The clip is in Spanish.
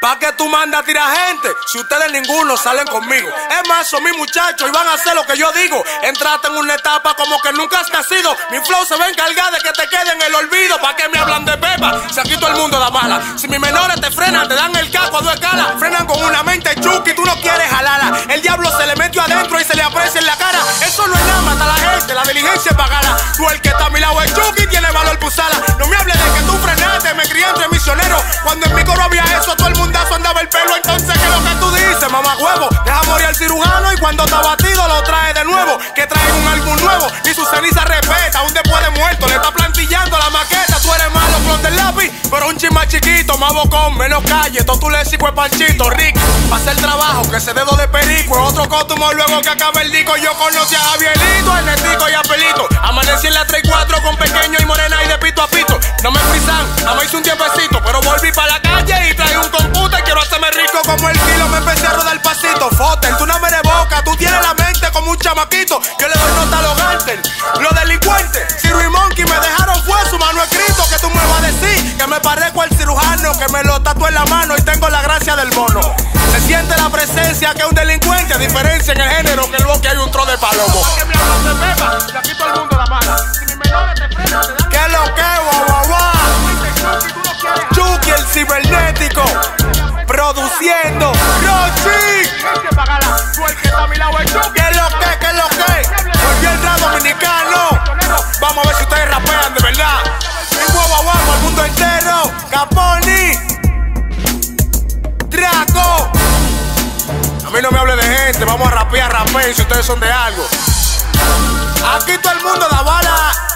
¿Pa' que tú mandas a tirar gente? Si ustedes ninguno salen conmigo. Es más, son mis muchachos y van a hacer lo que yo digo. Entraste en una etapa como que nunca has nacido. Mi flow se va a encargar de que te quede en el olvido. ¿Pa' que me hablan de pepa? Si aquí todo el mundo da mala. Si mis menores te frenan, te dan el caco a dos escalas. Frenan con una mente chuki tú no quieres jalarla. El diablo se le metió adentro y se le aprecia en la cara. Eso no es nada, mata a la gente. La diligencia es pagada. Tú el que está a mi lado es Cuando en mi coro eso, todo el mundazo andaba el pelo. Entonces, ¿qué es lo que tú dices, mamá huevo? Deja morir al cirujano y cuando está batido lo trae de nuevo. Que trae un álbum nuevo, ni su ceniza respeta. Un después de muerto, le está plantillando la maqueta. Tú eres malo, clon del lápiz, pero un chin más chiquito, más bocón, menos calle. Todo tu léxico es panchito, rico. Pa' hacer trabajo, que ese dedo de perico es otro cóstumo. Luego que acabe el disco, yo conocí a Javielito, Ernestico y a Pelito. Amanecí en la 3 y 4 con pequeño y morena y de pito a pito. No me frisan, a me hice un tiempecito, pero volví para la calle y traí un computer. Quiero hacerme rico como el kilo, me empecé a rodar pasito. Fotel, tú no me de boca, tú tienes la mente como un chamaquito. Yo le doy nota a los gánster, los delincuentes. Ciro y Monkey me dejaron fue su mano escrito. Que tú me vas a decir que me parezco al cirujano, que me lo tatué en la mano y tengo la gracia del mono. Se siente la presencia que un delincuente, a diferencia en el género que el bosque hay un tro de palomo. Produciendo Rochi. ¿Qué lo que, qué lo que? Gobierno dominicano. Vamos a ver si ustedes rapean de verdad. Y guau, guau, al mundo entero. Caponi. Draco. A mí no me hable de gente, vamos a rapear, rapeen si ustedes son de algo. Aquí todo el mundo da bala.